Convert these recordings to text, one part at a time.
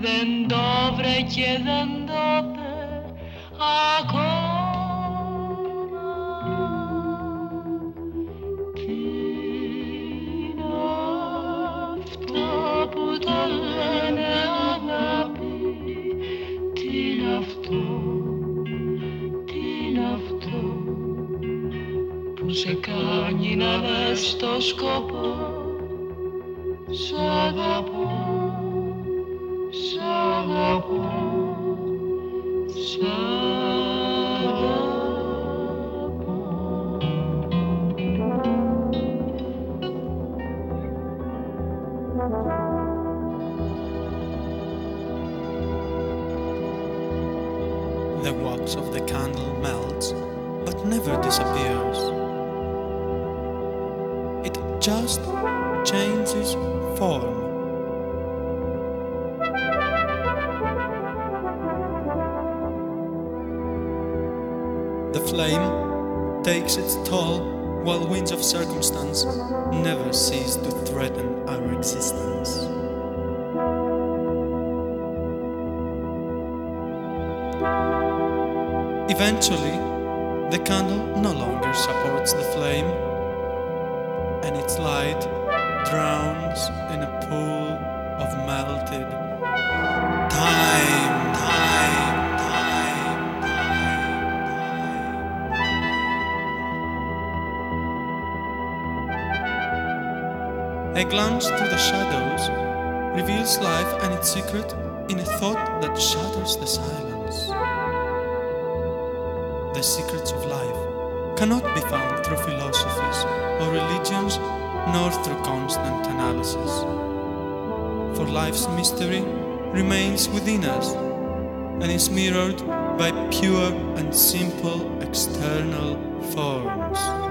Δεν το βρε και δεν το είπε ακόμα. Τι είναι αυτό που το λένε αγάπη; Τι είναι αυτό, τι είναι αυτό Που σε κάνει να δες το σκοπό; Σ' αγαπώ, existence. Eventually, the candle no longer supports the flame, and its light drowns in a pool of melted A glance through the shadows reveals life and its secret in a thought that shatters the silence. The secrets of life cannot be found through philosophies or religions, nor through constant analysis. For life's mystery remains within us and is mirrored by pure and simple external forms.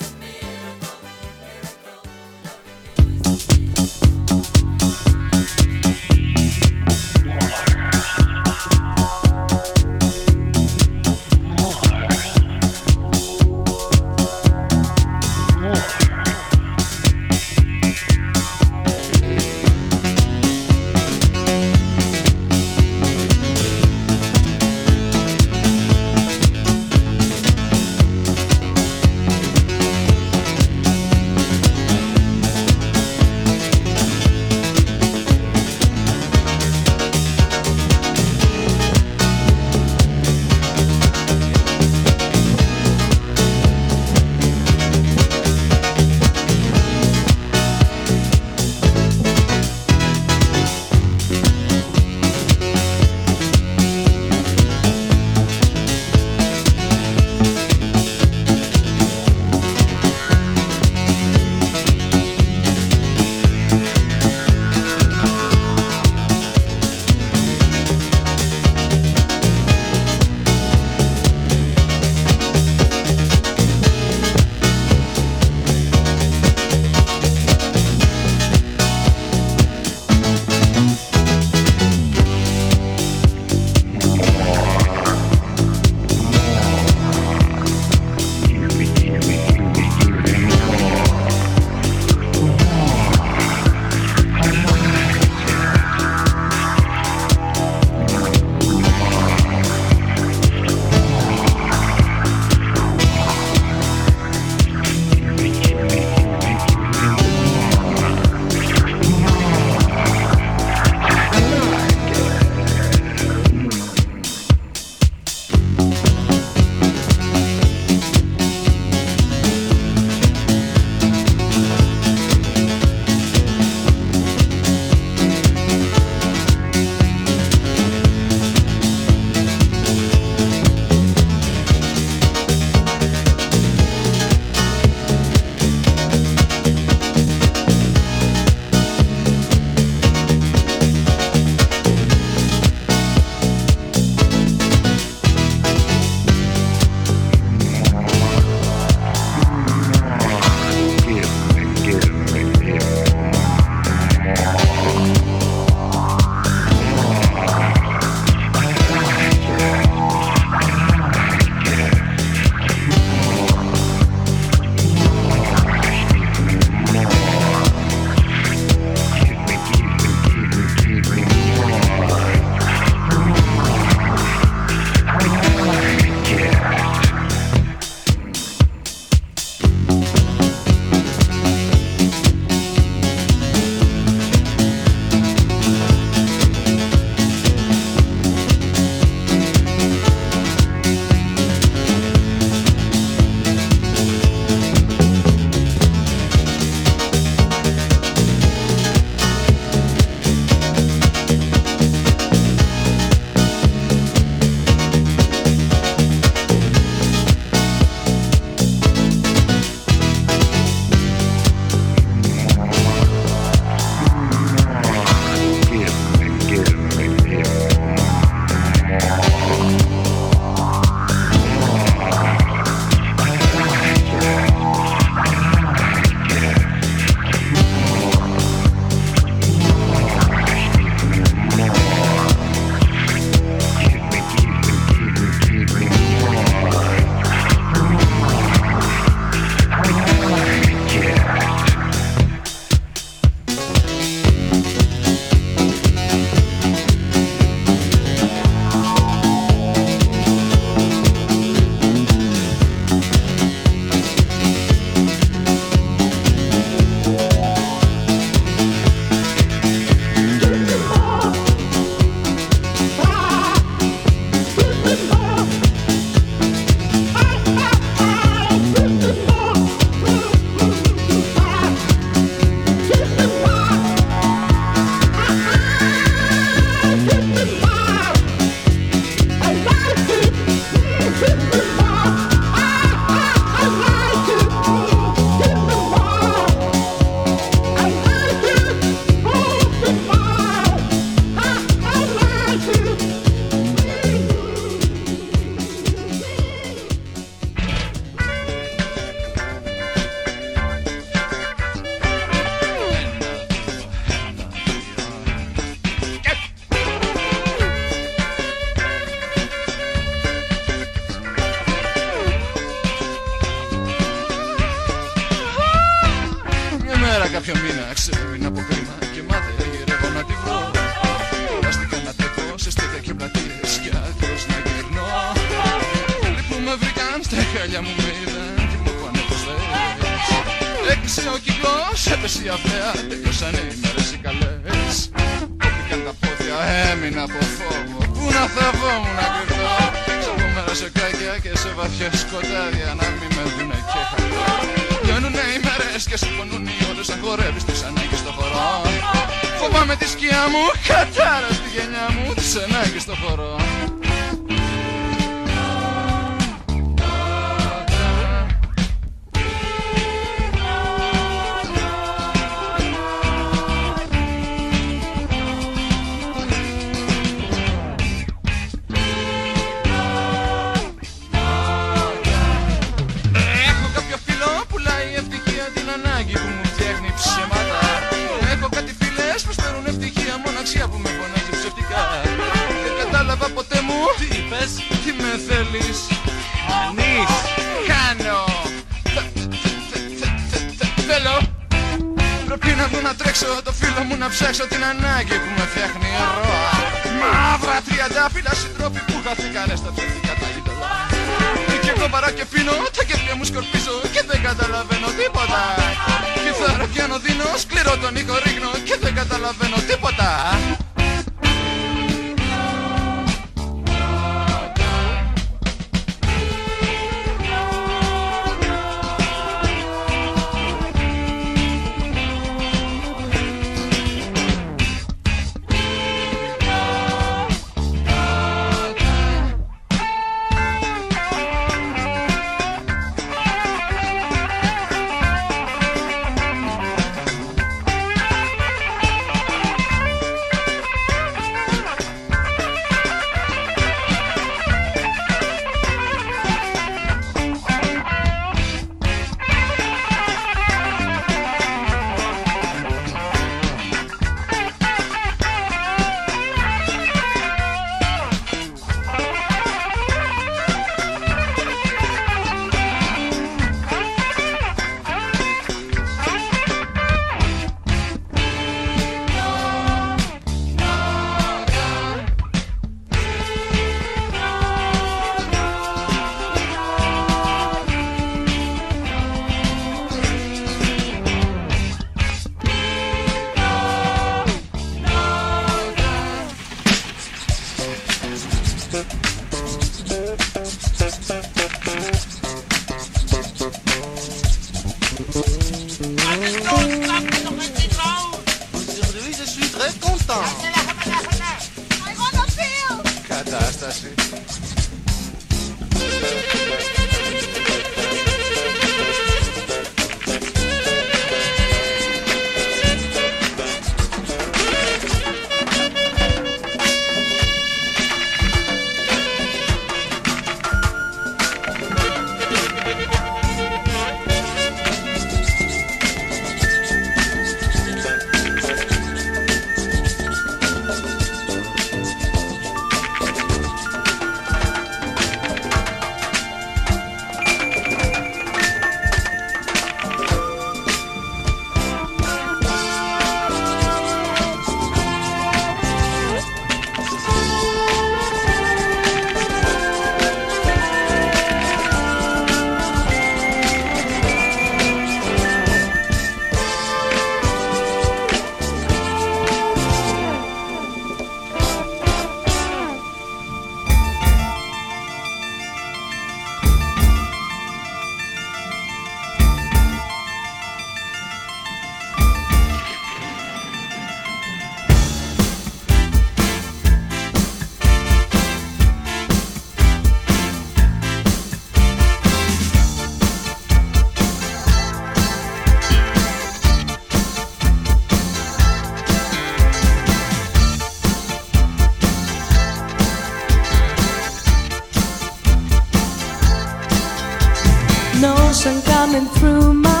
Sun coming through my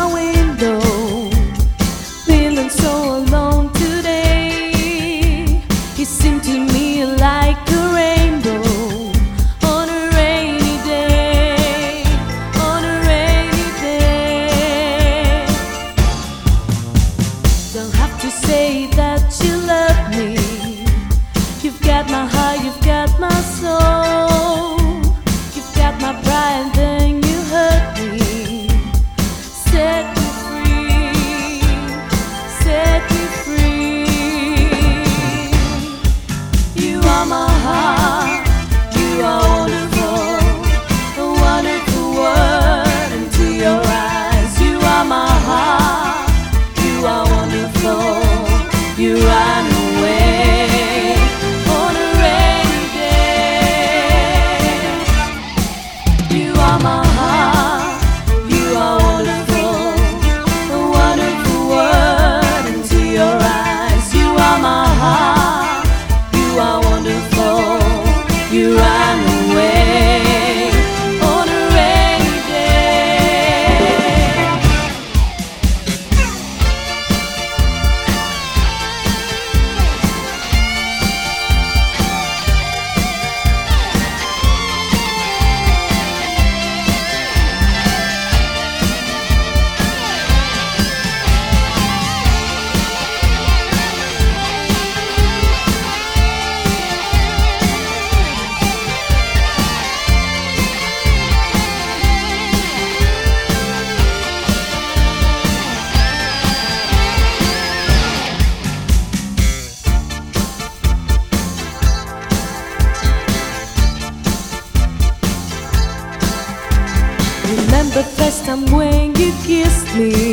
When you kissed me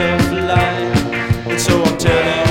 of light. And so I'm telling.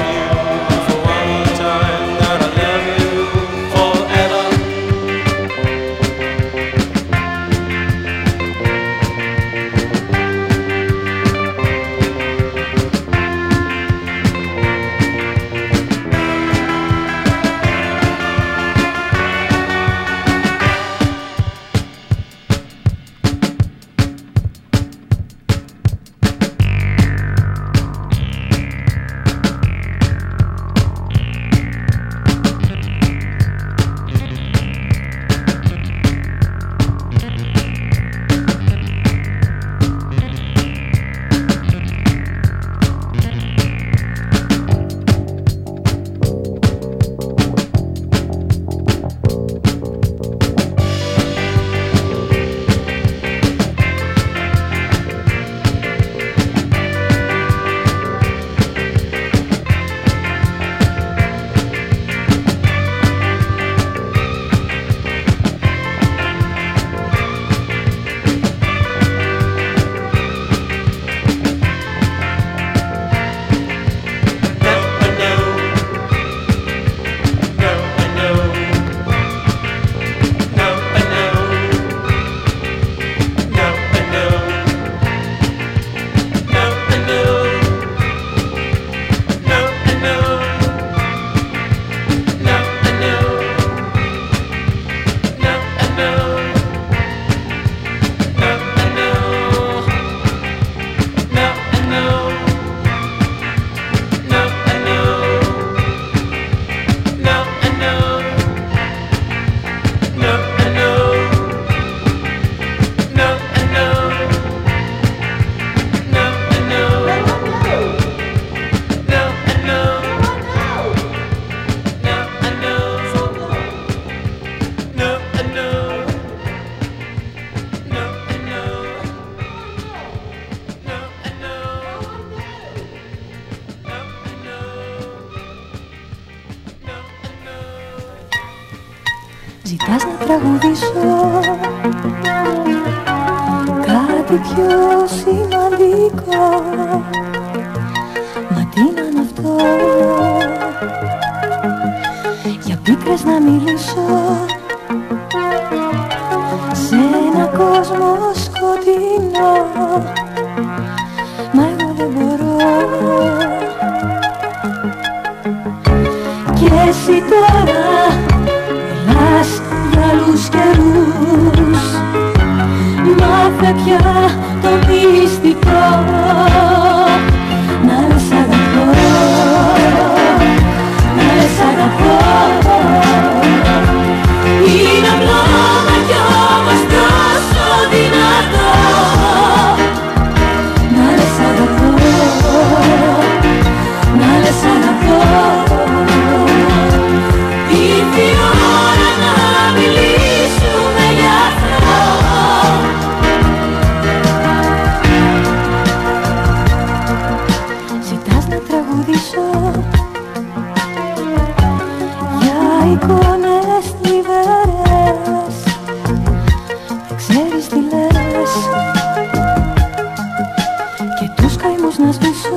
Τους καημούς να σβήσω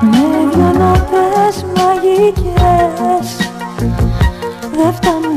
με δυο νότες μαγικές. Δεν φτάνουν